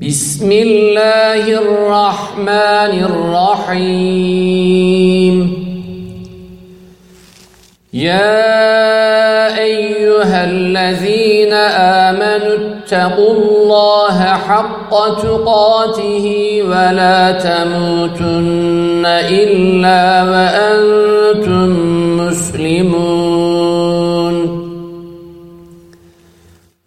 بسم الله الرحمن الرحيم. يا أيها الذين آمنوا اتقوا الله حق تقاته ولا تموتن إلا وأنتم مسلمون.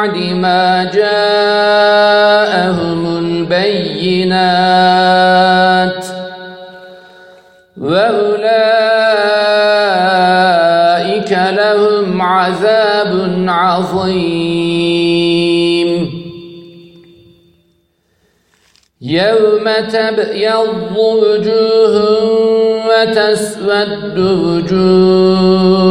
بعد ما جاءهم البينات وأولئك لهم عذاب عظيم. يوم تبيض وجوه وتسود وجوه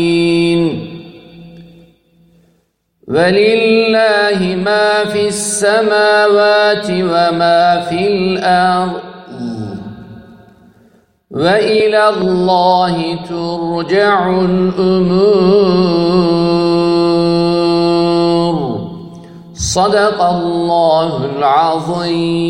ولله ما في السماوات وما في الأرض. وإلى الله ترجع الأمور. صدق الله العظيم.